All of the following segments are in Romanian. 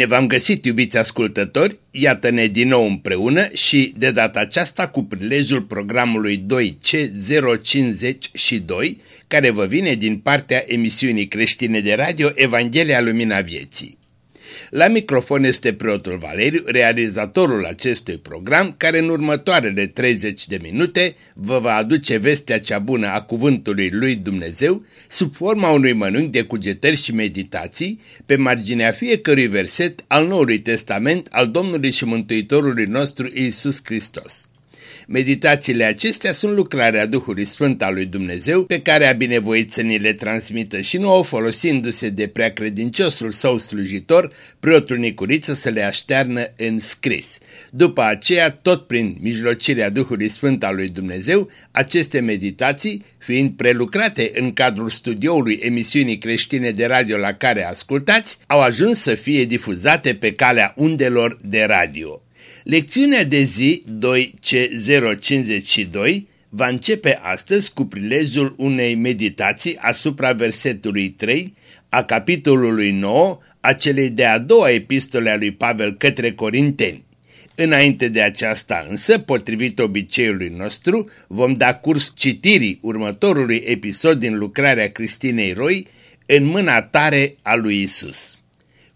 Bine v-am găsit, iubiți ascultători, iată-ne din nou împreună și de data aceasta cu prilejul programului 2C052, care vă vine din partea emisiunii creștine de radio Evanghelia Lumina Vieții. La microfon este preotul Valeriu, realizatorul acestui program, care în următoarele 30 de minute vă va aduce vestea cea bună a cuvântului lui Dumnezeu sub forma unui mănânc de cugetări și meditații pe marginea fiecărui verset al Noului Testament al Domnului și Mântuitorului nostru Iisus Hristos. Meditațiile acestea sunt lucrarea Duhului Sfânt al lui Dumnezeu pe care a binevoit să ni le transmită și nouă folosindu-se de preacredinciosul său slujitor, preotul Nicuriță să le aștearnă în scris. După aceea, tot prin mijlocirea Duhului Sfânt al lui Dumnezeu, aceste meditații, fiind prelucrate în cadrul studioului emisiunii creștine de radio la care ascultați, au ajuns să fie difuzate pe calea undelor de radio. Lecțiunea de zi 2C052 va începe astăzi cu prilejul unei meditații asupra versetului 3 a capitolului 9 a celei de-a doua epistole a lui Pavel către Corinteni. Înainte de aceasta însă, potrivit obiceiului nostru, vom da curs citirii următorului episod din lucrarea Cristinei Roi în mâna tare a lui Isus.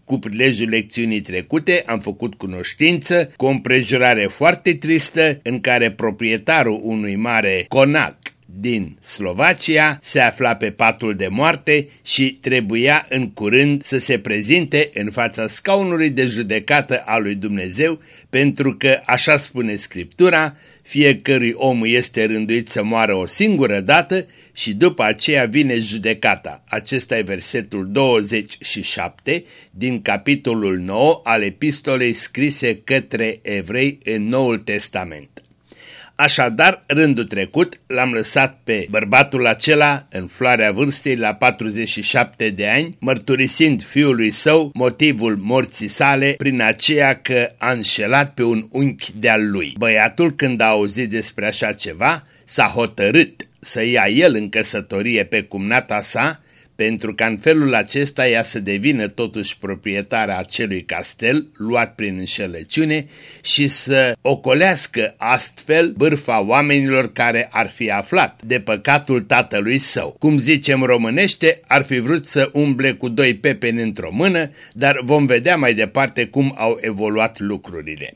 Cu prilejul lecțiunii trecute am făcut cunoștință cu o împrejurare foarte tristă în care proprietarul unui mare conac din Slovacia se afla pe patul de moarte și trebuia în curând să se prezinte în fața scaunului de judecată al lui Dumnezeu pentru că, așa spune Scriptura, fiecărui om este rânduit să moară o singură dată și după aceea vine judecata. Acesta e versetul 27 din capitolul 9 al epistolei scrise către evrei în Noul Testament. Așadar, rândul trecut, l-am lăsat pe bărbatul acela în floarea vârstei la 47 de ani, mărturisind fiului său motivul morții sale prin aceea că a înșelat pe un unchi de-al lui. Băiatul, când a auzit despre așa ceva, s-a hotărât să ia el în căsătorie pe cumnata sa pentru ca în felul acesta ea să devină totuși proprietarea acelui castel luat prin înșelăciune și să ocolească astfel bârfa oamenilor care ar fi aflat de păcatul tatălui său. Cum zicem românește, ar fi vrut să umble cu doi pepeni într-o mână, dar vom vedea mai departe cum au evoluat lucrurile.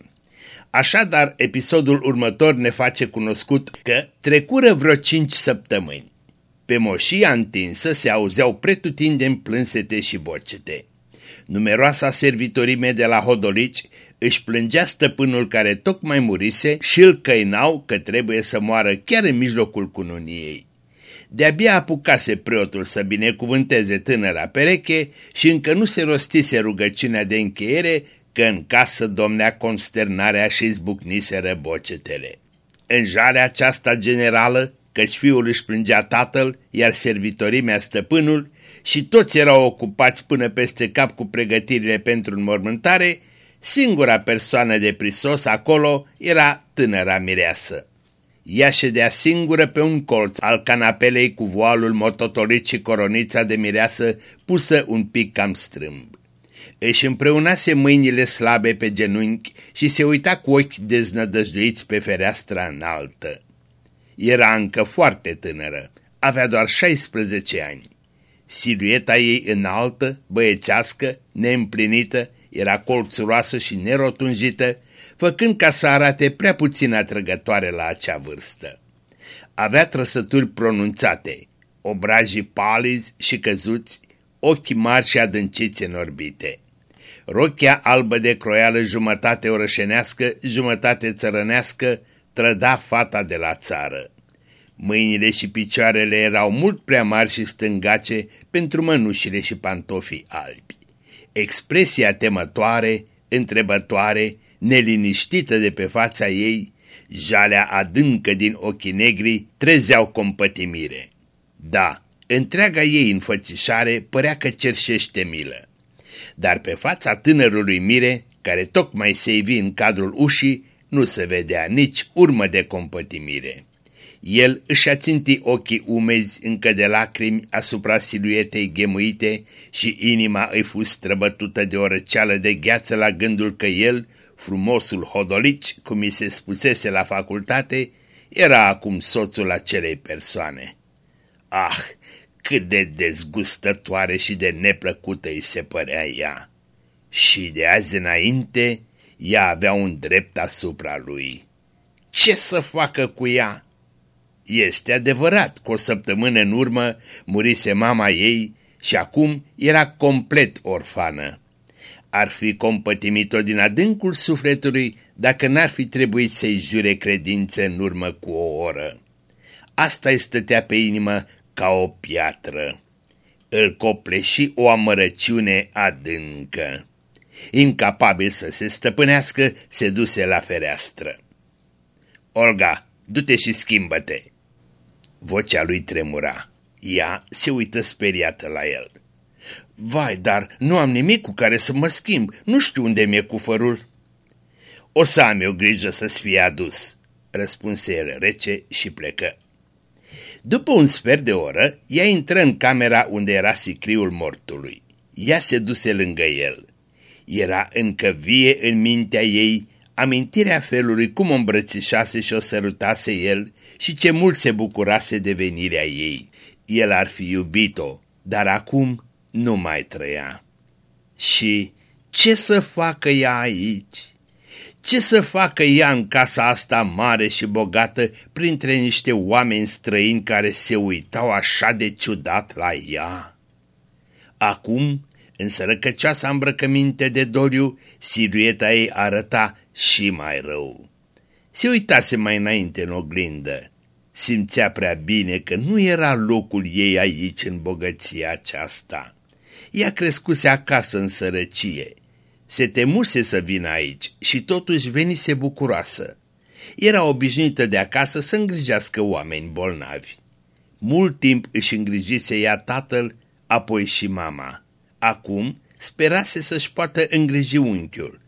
Așadar, episodul următor ne face cunoscut că trecură vreo cinci săptămâni. Pe moșia întinsă se auzeau pretutindeni plânsete și bocete. Numeroasa servitorime de la Hodolici își plângea stăpânul care tocmai murise și îl căinau că trebuie să moară chiar în mijlocul cununiei. De-abia apucase preotul să binecuvânteze tânăra pereche și încă nu se rostise rugăciunea de încheiere că în casă domnea consternarea și izbucniseră bocetele. În jarea aceasta generală, căci fiul își plângea tatăl, iar servitorii mea stăpânul, și toți erau ocupați până peste cap cu pregătirile pentru înmormântare, singura persoană de prisos acolo era tânăra mireasă. Ea ședea singură pe un colț al canapelei cu voalul mototolit și coronița de mireasă pusă un pic cam strâmb. Își împreunase mâinile slabe pe genunchi și se uita cu ochi deznădăjduiți pe fereastra înaltă. Era încă foarte tânără, avea doar 16 ani. Silueta ei înaltă, băiețească, neîmplinită, era colțuroasă și nerotunjită, făcând ca să arate prea puțin atrăgătoare la acea vârstă. Avea trăsături pronunțate, obrajii palizi și căzuți, ochi mari și adânciți în orbite. Rochia albă de croială jumătate orășenească, jumătate țărănească, trăda fata de la țară. Mâinile și picioarele erau mult prea mari și stângace pentru mănușile și pantofii albi. Expresia temătoare, întrebătoare, neliniștită de pe fața ei, jalea adâncă din ochii negri trezeau compătimire. Da, întreaga ei înfățișare părea că cerșește milă. Dar pe fața tânărului Mire, care tocmai se ivi în cadrul ușii, nu se vedea nici urmă de compătimire. el își ținti ochii umezi încă de lacrimi asupra siluetei ghemuite și inima îi fu străbătută de o răceală de gheață la gândul că el, frumosul hodolici, cum mi se spusese la facultate, era acum soțul acelei persoane. Ah, cât de dezgustătoare și de neplăcută îi se părea ea! Și de azi înainte, ea avea un drept asupra lui. Ce să facă cu ea? Este adevărat că o săptămână în urmă murise mama ei și acum era complet orfană. Ar fi compătimit-o din adâncul sufletului dacă n-ar fi trebuit să-i jure credință în urmă cu o oră. Asta îi stătea pe inimă ca o piatră. Îl copleși o amărăciune adâncă. Incapabil să se stăpânească, se duse la fereastră. Olga, du-te și schimbă-te!" Vocea lui tremura. Ea se uită speriată la el. Vai, dar nu am nimic cu care să mă schimb, nu știu unde mi-e cufărul." O să am eu grijă să-ți fie adus," răspunse el rece și plecă. După un sfert de oră, ea intră în camera unde era sicriul mortului. Ea se duse lângă el. Era încă vie în mintea ei amintirea felului cum o îmbrățișase și o sărutase el și ce mult se bucurase de venirea ei. El ar fi iubit-o, dar acum nu mai trăia. Și ce să facă ea aici? Ce să facă ea în casa asta mare și bogată printre niște oameni străini care se uitau așa de ciudat la ea? Acum, în sărăcăcioasa îmbrăcăminte de doriu, silueta ei arăta și mai rău. Se uitase mai înainte în oglindă. Simțea prea bine că nu era locul ei aici în bogăția aceasta. Ea crescuse acasă în sărăcie. Se temuse să vină aici și totuși venise bucuroasă. Era obișnuită de acasă să îngrijească oameni bolnavi. Mult timp își îngrijise ea tatăl, apoi și mama. Acum sperase să-și poată îngriji unchiul.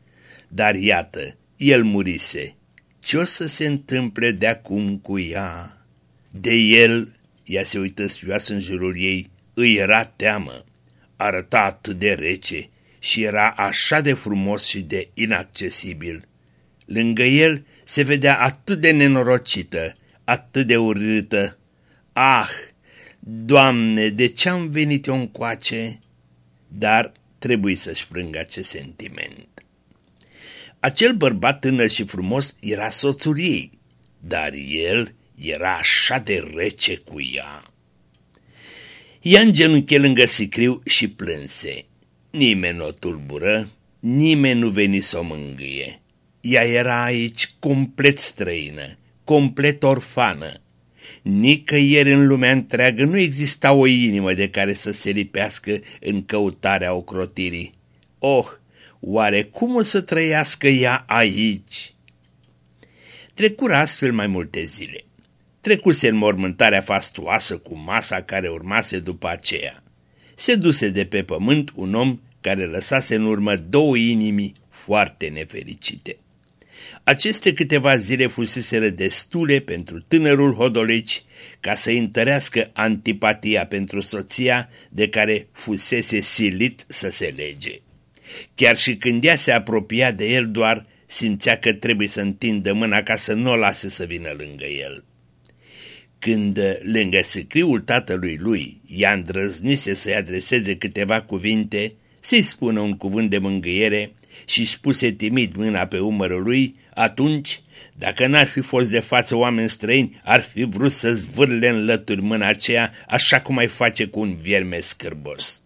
Dar iată, el murise. Ce o să se întâmple de acum cu ea? De el, ea se uită spioasă în jurul ei, îi era teamă. Arăta atât de rece și era așa de frumos și de inaccesibil. Lângă el se vedea atât de nenorocită, atât de urâtă. Ah, Doamne, de ce-am venit eu încoace? Dar trebuie să-și frângă acest sentiment. Acel bărbat tânăr și frumos era soțul ei, dar el era așa de rece cu ea. Ea îngenunche lângă sicriu și plânse. Nimeni nu o tulbură, nimeni nu veni să o mângâie. Ea era aici complet străină, complet orfană. Nicăieri în lumea întreagă nu exista o inimă de care să se lipească în căutarea ocrotirii. Oh, Oare cum o să trăiască ea aici? Trecură astfel mai multe zile. Trecuse în mormântarea fastuoasă cu masa care urmase după aceea. Se duse de pe pământ un om care lăsase în urmă două inimi foarte nefericite. Aceste câteva zile fuseseră destule pentru tânărul Hodolici ca să întărească antipatia pentru soția de care fusese silit să se lege. Chiar și când ea se apropia de el doar, simțea că trebuie să întindă mâna ca să nu o lase să vină lângă el. Când, lângă sicriul tatălui lui, ea îndrăznise să-i adreseze câteva cuvinte, să-i spună un cuvânt de mângâiere și își puse timid mâna pe umărul lui, atunci, dacă n-ar fi fost de față oameni străini, ar fi vrut să zvârle în lături mâna aceea, așa cum ai face cu un vierme scârbos.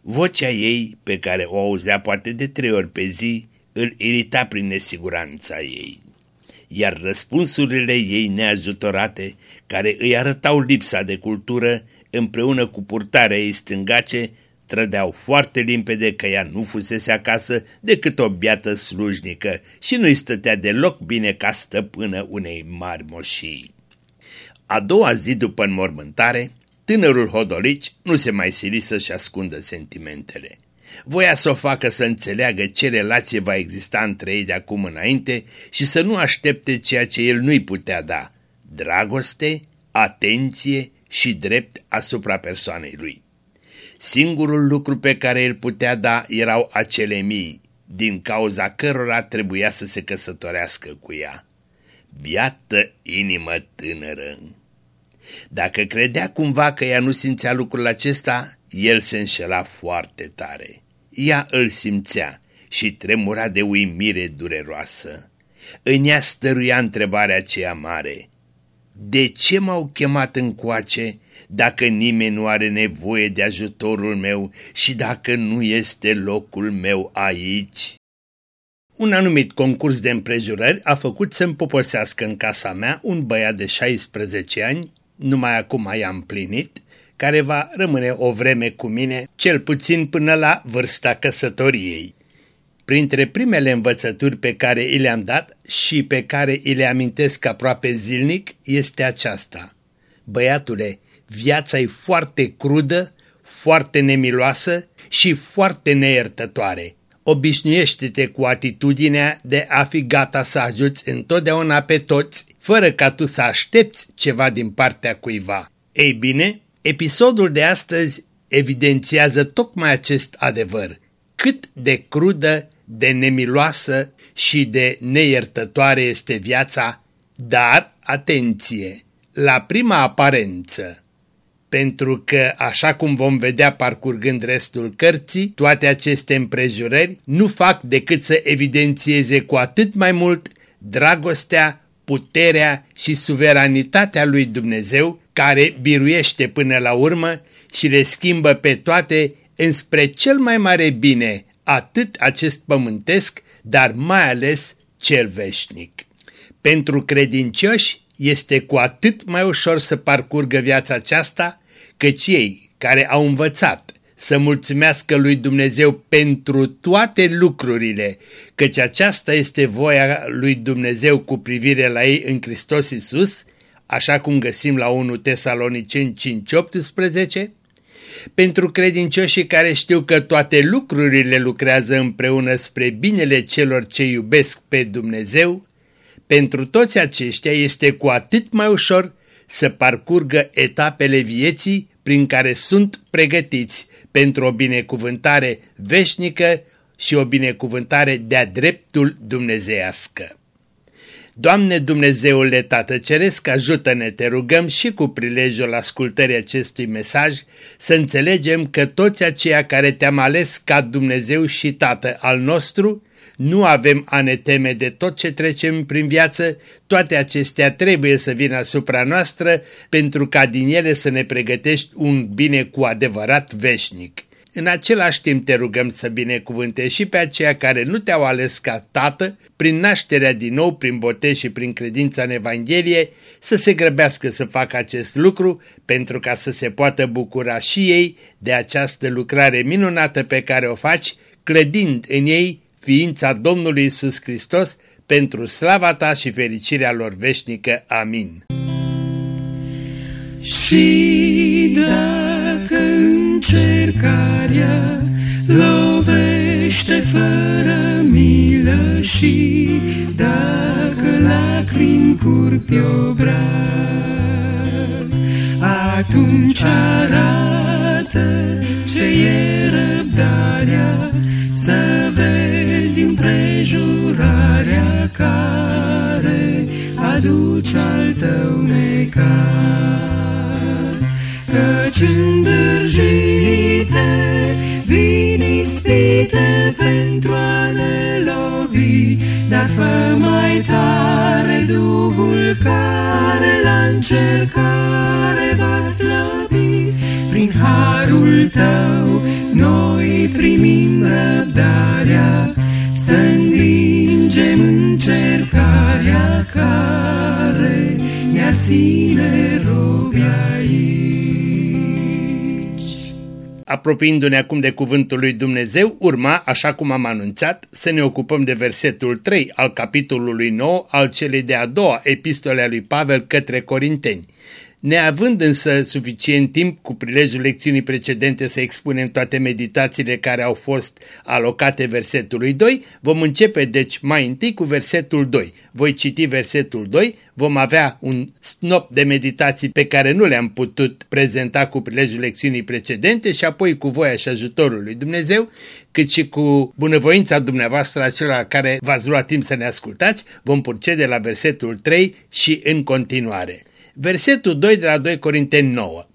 Vocea ei, pe care o auzea poate de trei ori pe zi, îl irita prin nesiguranța ei. Iar răspunsurile ei neajutorate, care îi arătau lipsa de cultură, împreună cu purtarea ei stângace, trădeau foarte limpede că ea nu fusese acasă decât o biată slujnică și nu-i stătea deloc bine ca stăpână unei mari moșii. A doua zi după înmormântare, Tânărul Hodolici nu se mai sili să-și ascundă sentimentele. Voia să o facă să înțeleagă ce relație va exista între ei de acum înainte și să nu aștepte ceea ce el nu-i putea da, dragoste, atenție și drept asupra persoanei lui. Singurul lucru pe care îl putea da erau acele mii, din cauza cărora trebuia să se căsătorească cu ea. Biată inimă tânără! Dacă credea cumva că ea nu simțea lucrul acesta, el se înșela foarte tare. Ea îl simțea și tremura de uimire dureroasă. În ea stăruia întrebarea aceea mare. De ce m-au chemat încoace dacă nimeni nu are nevoie de ajutorul meu și dacă nu este locul meu aici? Un anumit concurs de împrejurări a făcut să-mi poposească în casa mea un băiat de 16 ani, numai acum i-am plinit, care va rămâne o vreme cu mine, cel puțin până la vârsta căsătoriei. Printre primele învățături pe care i le-am dat și pe care îi le amintesc aproape zilnic este aceasta. Băiatule, viața e foarte crudă, foarte nemiloasă și foarte neiertătoare. Obișnuiește-te cu atitudinea de a fi gata să ajuți întotdeauna pe toți, fără ca tu să aștepți ceva din partea cuiva. Ei bine, episodul de astăzi evidențiază tocmai acest adevăr. Cât de crudă, de nemiloasă și de neiertătoare este viața, dar, atenție, la prima aparență, pentru că, așa cum vom vedea parcurgând restul cărții, toate aceste împrejurări nu fac decât să evidențieze cu atât mai mult dragostea, puterea și suveranitatea lui Dumnezeu, care biruiește până la urmă și le schimbă pe toate înspre cel mai mare bine, atât acest pământesc, dar mai ales cel veșnic. Pentru credincioși este cu atât mai ușor să parcurgă viața aceasta, căci ei care au învățat să mulțumească lui Dumnezeu pentru toate lucrurile, căci aceasta este voia lui Dumnezeu cu privire la ei în Hristos Isus, așa cum găsim la 1 Tesaloniceni 5.18, pentru credincioșii care știu că toate lucrurile lucrează împreună spre binele celor ce iubesc pe Dumnezeu, pentru toți aceștia este cu atât mai ușor să parcurgă etapele vieții prin care sunt pregătiți pentru o binecuvântare veșnică și o binecuvântare de-a dreptul dumnezeiască. Doamne Dumnezeule Tată Ceresc, ajută-ne, te rugăm și cu prilejul ascultării acestui mesaj să înțelegem că toți aceia care te-am ales ca Dumnezeu și Tată al nostru, nu avem a ne teme de tot ce trecem prin viață, toate acestea trebuie să vină asupra noastră pentru ca din ele să ne pregătești un bine cu adevărat veșnic. În același timp te rugăm să binecuvântești și pe aceia care nu te-au ales ca tată, prin nașterea din nou, prin botez și prin credința în Evanghelie, să se grăbească să facă acest lucru pentru ca să se poată bucura și ei de această lucrare minunată pe care o faci, clădind în ei ființa Domnului Isus Hristos pentru slava ta și fericirea lor veșnică. Amin. Și dacă încercarea lovește fără milă și dacă lacrimi curg pe obraz, atunci arată ce e răbdarea să vezi împrejurarea care aduce al tău necaz. Căci îndârjite vin ispite pentru a ne lovi, dar fă mai tare Duhul care la încercare va slăbi. Prin harul tău noi primim răbdarea, să învingem încercarea care ne-ar ține robi aici. Apropiindu-ne acum de cuvântul lui Dumnezeu, urma, așa cum am anunțat, să ne ocupăm de versetul 3 al capitolului 9 al celei de-a doua epistole a lui Pavel către Corinteni. Neavând însă suficient timp cu prilejul lecțiunii precedente să expunem toate meditațiile care au fost alocate versetului 2, vom începe deci mai întâi cu versetul 2. Voi citi versetul 2, vom avea un snop de meditații pe care nu le-am putut prezenta cu prilejul lecțiunii precedente și apoi cu voia și ajutorul lui Dumnezeu, cât și cu bunăvoința dumneavoastră acelora care v-ați luat timp să ne ascultați, vom procede la versetul 3 și în continuare. Versetul 2 de la 2 Corinteni 9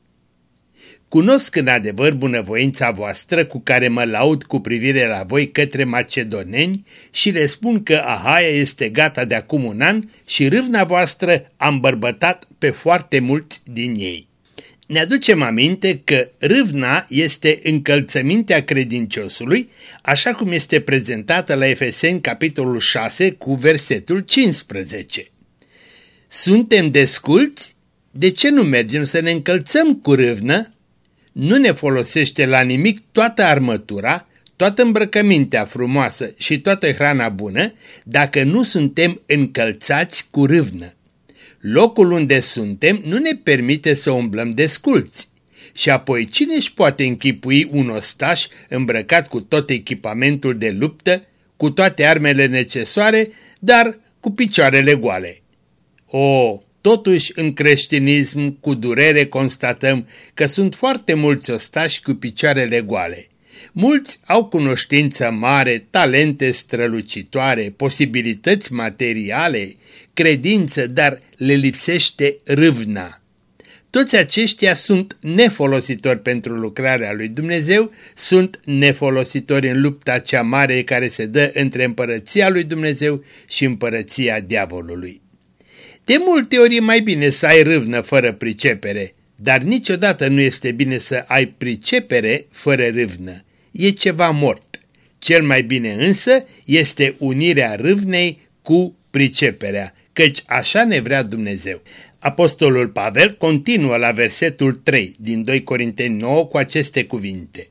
Cunosc în adevăr bunăvoința voastră cu care mă laud cu privire la voi către macedoneni și le spun că Ahaia este gata de acum un an și râvna voastră am bărbătat pe foarte mulți din ei. Ne aducem aminte că râvna este încălțămintea credinciosului, așa cum este prezentată la Efeseni capitolul 6 cu versetul 15. Suntem desculți? De ce nu mergem să ne încălțăm cu râvnă? Nu ne folosește la nimic toată armătura, toată îmbrăcămintea frumoasă și toată hrana bună dacă nu suntem încălțați cu râvnă. Locul unde suntem nu ne permite să umblăm desculți. Și apoi cine își poate închipui un ostaș îmbrăcat cu tot echipamentul de luptă, cu toate armele necesare, dar cu picioarele goale? O, totuși în creștinism cu durere constatăm că sunt foarte mulți ostași cu picioarele goale. Mulți au cunoștință mare, talente strălucitoare, posibilități materiale, credință, dar le lipsește râvna. Toți aceștia sunt nefolositori pentru lucrarea lui Dumnezeu, sunt nefolositori în lupta cea mare care se dă între împărăția lui Dumnezeu și împărăția diavolului. De multe ori e mai bine să ai râvnă fără pricepere, dar niciodată nu este bine să ai pricepere fără râvnă. E ceva mort. Cel mai bine însă este unirea râvnei cu priceperea, căci așa ne vrea Dumnezeu. Apostolul Pavel continuă la versetul 3 din 2 Corinteni 9 cu aceste cuvinte.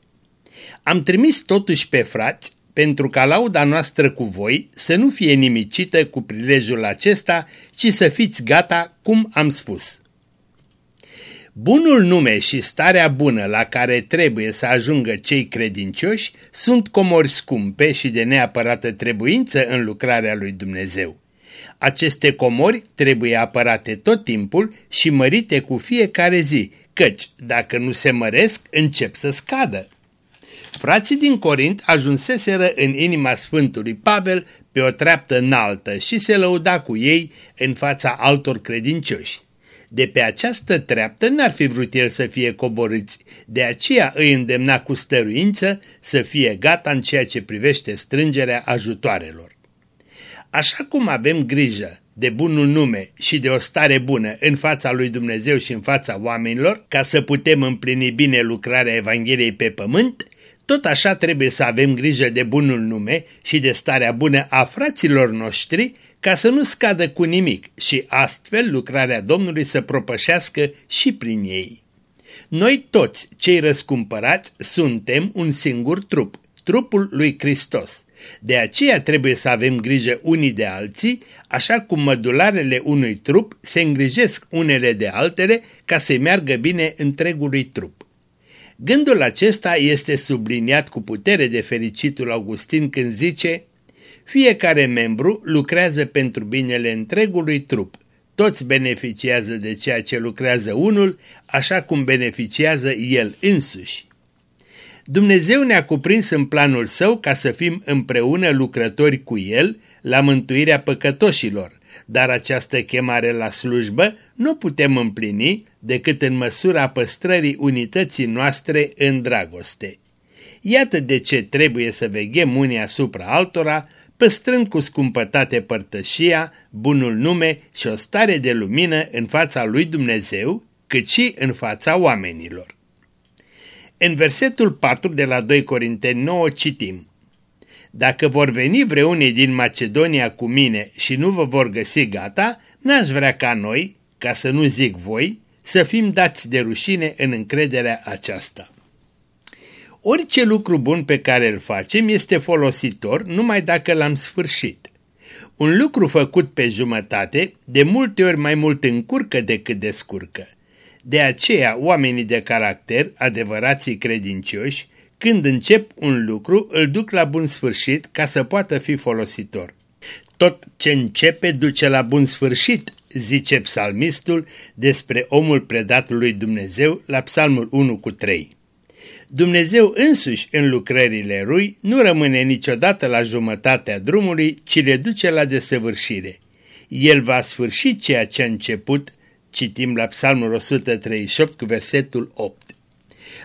Am trimis totuși pe frați pentru ca lauda noastră cu voi să nu fie nimicită cu prilejul acesta, ci să fiți gata cum am spus. Bunul nume și starea bună la care trebuie să ajungă cei credincioși sunt comori scumpe și de neapărată trebuință în lucrarea lui Dumnezeu. Aceste comori trebuie apărate tot timpul și mărite cu fiecare zi, căci, dacă nu se măresc, încep să scadă. Frații din Corint ajunseseră în inima Sfântului Pavel pe o treaptă înaltă și se lăuda cu ei în fața altor credincioși. De pe această treaptă n-ar fi vrut el să fie coborâți, de aceea îi îndemna cu stăruință să fie gata în ceea ce privește strângerea ajutoarelor. Așa cum avem grijă de bunul nume și de o stare bună în fața lui Dumnezeu și în fața oamenilor, ca să putem împlini bine lucrarea Evangheliei pe pământ, tot așa trebuie să avem grijă de bunul nume și de starea bună a fraților noștri ca să nu scadă cu nimic și astfel lucrarea Domnului să propășească și prin ei. Noi toți, cei răscumpărați, suntem un singur trup, trupul lui Hristos. De aceea trebuie să avem grijă unii de alții, așa cum mădularele unui trup se îngrijesc unele de altele ca să meargă bine întregului trup. Gândul acesta este subliniat cu putere de fericitul Augustin când zice Fiecare membru lucrează pentru binele întregului trup. Toți beneficiază de ceea ce lucrează unul, așa cum beneficiază el însuși. Dumnezeu ne-a cuprins în planul său ca să fim împreună lucrători cu el la mântuirea păcătoșilor, dar această chemare la slujbă nu putem împlini decât în măsura păstrării unității noastre în dragoste. Iată de ce trebuie să veghem unii asupra altora, păstrând cu scumpătate părtășia, bunul nume și o stare de lumină în fața lui Dumnezeu, cât și în fața oamenilor. În versetul 4 de la 2 Corinteni 9 citim Dacă vor veni vreunii din Macedonia cu mine și nu vă vor găsi gata, n-aș vrea ca noi, ca să nu zic voi, să fim dați de rușine în încrederea aceasta. Orice lucru bun pe care îl facem este folositor numai dacă l-am sfârșit. Un lucru făcut pe jumătate de multe ori mai mult încurcă decât descurcă. De aceea, oamenii de caracter, adevărații credincioși, când încep un lucru, îl duc la bun sfârșit ca să poată fi folositor. Tot ce începe duce la bun sfârșit, zice psalmistul despre omul predat lui Dumnezeu la psalmul 1 cu 3. Dumnezeu însuși în lucrările lui nu rămâne niciodată la jumătatea drumului, ci le duce la desăvârșire. El va sfârși ceea ce a început, citim la psalmul 138 cu versetul 8.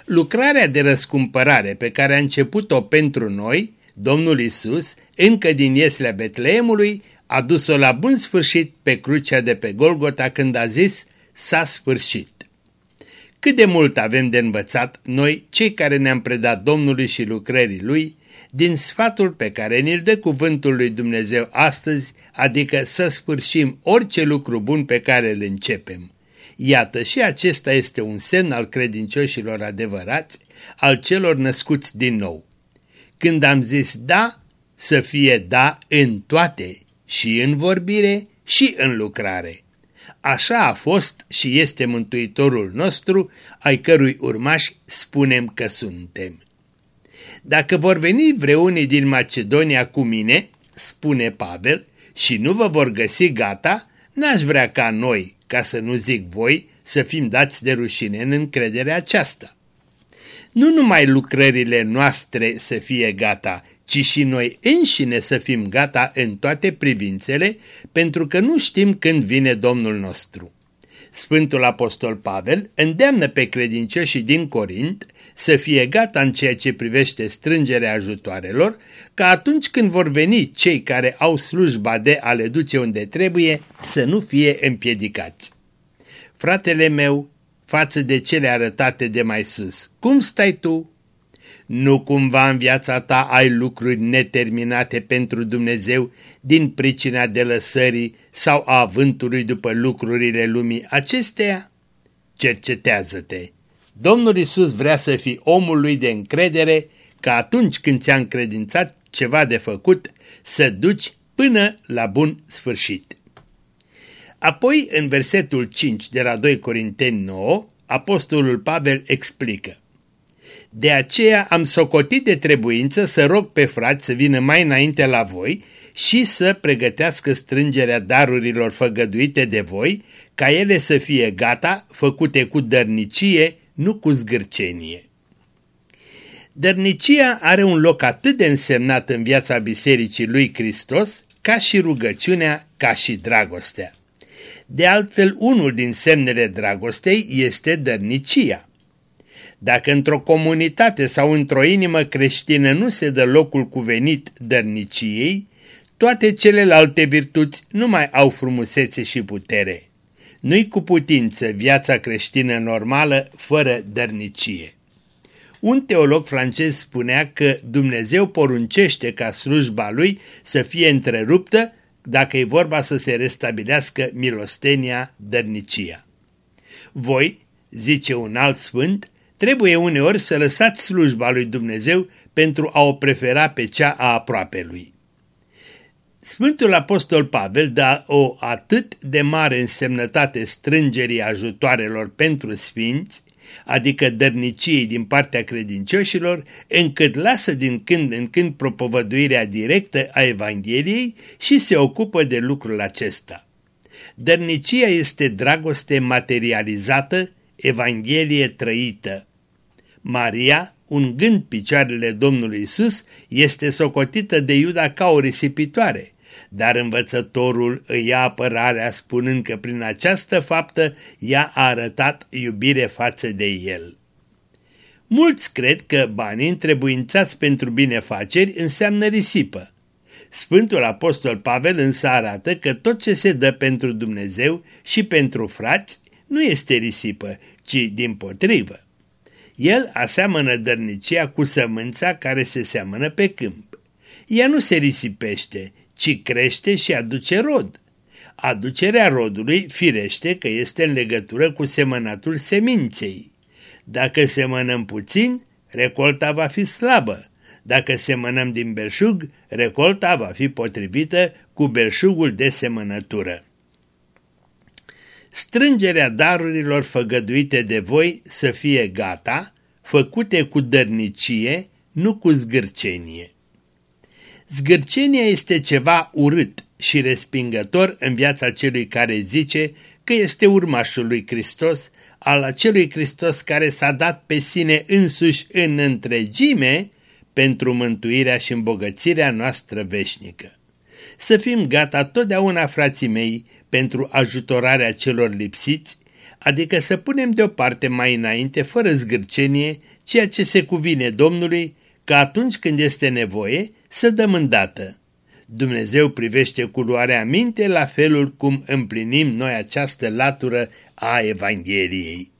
Lucrarea de răscumpărare pe care a început-o pentru noi, Domnul Isus, încă din ieslea Betleemului, a dus-o la bun sfârșit pe crucea de pe Golgota când a zis, s-a sfârșit. Cât de mult avem de învățat noi, cei care ne-am predat Domnului și lucrării Lui, din sfatul pe care ni-l dă cuvântul lui Dumnezeu astăzi, adică să sfârșim orice lucru bun pe care îl începem. Iată și acesta este un semn al credincioșilor adevărați, al celor născuți din nou. Când am zis da, să fie da în toate, și în vorbire și în lucrare. Așa a fost și este Mântuitorul nostru, ai cărui urmași spunem că suntem. Dacă vor veni vreunii din Macedonia cu mine, spune Pavel, și nu vă vor găsi gata, n-aș vrea ca noi, ca să nu zic voi, să fim dați de rușine în încrederea aceasta. Nu numai lucrările noastre să fie gata, ci și noi înșine să fim gata în toate privințele, pentru că nu știm când vine Domnul nostru. Sfântul Apostol Pavel îndeamnă pe credincioșii din Corint să fie gata în ceea ce privește strângerea ajutoarelor, ca atunci când vor veni cei care au slujba de a le duce unde trebuie, să nu fie împiedicați. Fratele meu, față de cele arătate de mai sus, cum stai tu? Nu cumva în viața ta ai lucruri neterminate pentru Dumnezeu din pricina de lăsării sau a avântului după lucrurile lumii acesteia? Cercetează-te! Domnul Isus vrea să fii omul lui de încredere ca atunci când ți-a încredințat ceva de făcut să duci până la bun sfârșit. Apoi, în versetul 5 de la 2 Corinteni 9, apostolul Pavel explică de aceea am socotit de trebuință să rog pe frați să vină mai înainte la voi și să pregătească strângerea darurilor făgăduite de voi, ca ele să fie gata, făcute cu dărnicie, nu cu zgârcenie. Dărnicia are un loc atât de însemnat în viața Bisericii lui Hristos, ca și rugăciunea, ca și dragostea. De altfel, unul din semnele dragostei este dărnicia. Dacă într-o comunitate sau într-o inimă creștină nu se dă locul cuvenit dărniciei, toate celelalte virtuți nu mai au frumusețe și putere. Nu-i cu putință viața creștină normală fără dărnicie. Un teolog francez spunea că Dumnezeu poruncește ca slujba lui să fie întreruptă dacă e vorba să se restabilească milostenia, dărnicia. Voi, zice un alt sfânt, Trebuie uneori să lăsați slujba lui Dumnezeu pentru a o prefera pe cea a aproapelui. Sfântul Apostol Pavel dă o atât de mare însemnătate strângerii ajutoarelor pentru sfinți, adică dărniciei din partea credincioșilor, încât lasă din când în când propovăduirea directă a Evangheliei și se ocupă de lucrul acesta. Dărnicia este dragoste materializată, Evanghelie trăită. Maria, un gând picioarele Domnului Isus, este socotită de Iuda ca o risipitoare, dar învățătorul îi ia apărarea spunând că prin această faptă ea a arătat iubire față de el. Mulți cred că banii întrebuințați pentru binefaceri înseamnă risipă. Sfântul Apostol Pavel însă arată că tot ce se dă pentru Dumnezeu și pentru frați nu este risipă, ci din potrivă. El aseamănă dărnicia cu sămânța care se seamănă pe câmp. Ea nu se risipește, ci crește și aduce rod. Aducerea rodului firește că este în legătură cu semănatul seminței. Dacă semănăm puțin, recolta va fi slabă. Dacă semănăm din belșug, recolta va fi potrivită cu belșugul de semănătură. strângerea darurilor făgăduite de voi să fie gata, făcute cu dărnicie, nu cu zgârcenie. Zgârcenia este ceva urât și respingător în viața celui care zice că este urmașul lui Hristos, al acelui Hristos care s-a dat pe sine însuși în întregime pentru mântuirea și îmbogățirea noastră veșnică. Să fim gata totdeauna, frații mei, pentru ajutorarea celor lipsiți, adică să punem deoparte mai înainte, fără zgârcenie, ceea ce se cuvine Domnului, că atunci când este nevoie, să dăm îndată. Dumnezeu privește cu luarea minte la felul cum împlinim noi această latură a Evangheliei.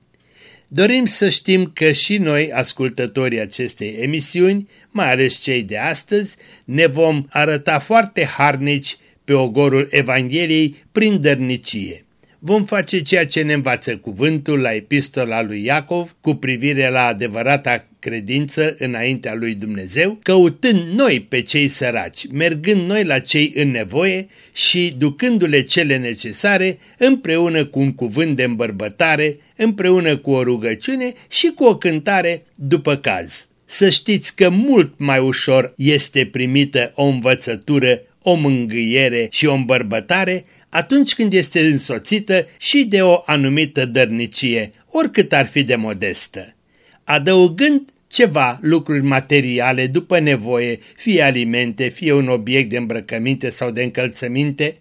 Dorim să știm că și noi, ascultătorii acestei emisiuni, mai ales cei de astăzi, ne vom arăta foarte harnici pe ogorul Evangheliei prin dărnicie. Vom face ceea ce ne învață cuvântul la epistola lui Iacov cu privire la adevărata credință înaintea lui Dumnezeu, căutând noi pe cei săraci, mergând noi la cei în nevoie și ducându-le cele necesare împreună cu un cuvânt de îmbărbătare, împreună cu o rugăciune și cu o cântare după caz. Să știți că mult mai ușor este primită o învățătură, o mângâiere și o îmbărbătare atunci când este însoțită și de o anumită dărnicie, oricât ar fi de modestă. Adăugând ceva lucruri materiale după nevoie, fie alimente, fie un obiect de îmbrăcăminte sau de încălțăminte,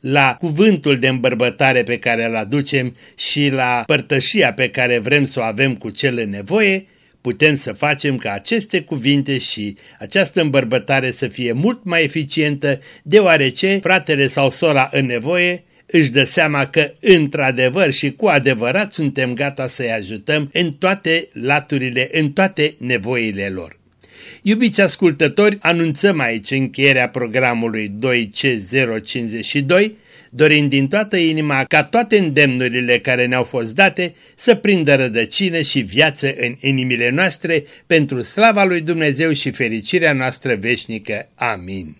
la cuvântul de îmbărbătare pe care îl aducem și la părtășia pe care vrem să o avem cu cel în nevoie, putem să facem ca aceste cuvinte și această îmbărbătare să fie mult mai eficientă, deoarece fratele sau sora în nevoie își dă seama că într-adevăr și cu adevărat suntem gata să-i ajutăm în toate laturile, în toate nevoile lor. Iubiți ascultători, anunțăm aici încheierea programului 2C052, dorind din toată inima ca toate îndemnurile care ne-au fost date să prindă rădăcină și viață în inimile noastre pentru slava lui Dumnezeu și fericirea noastră veșnică. Amin.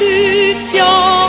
tu tiens.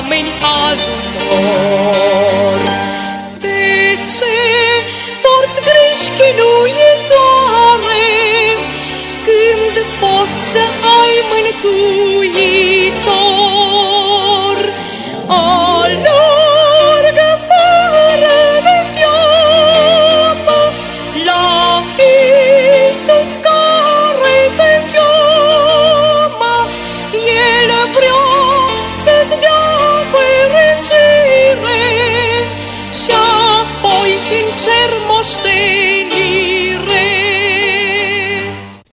Oameni ajutor.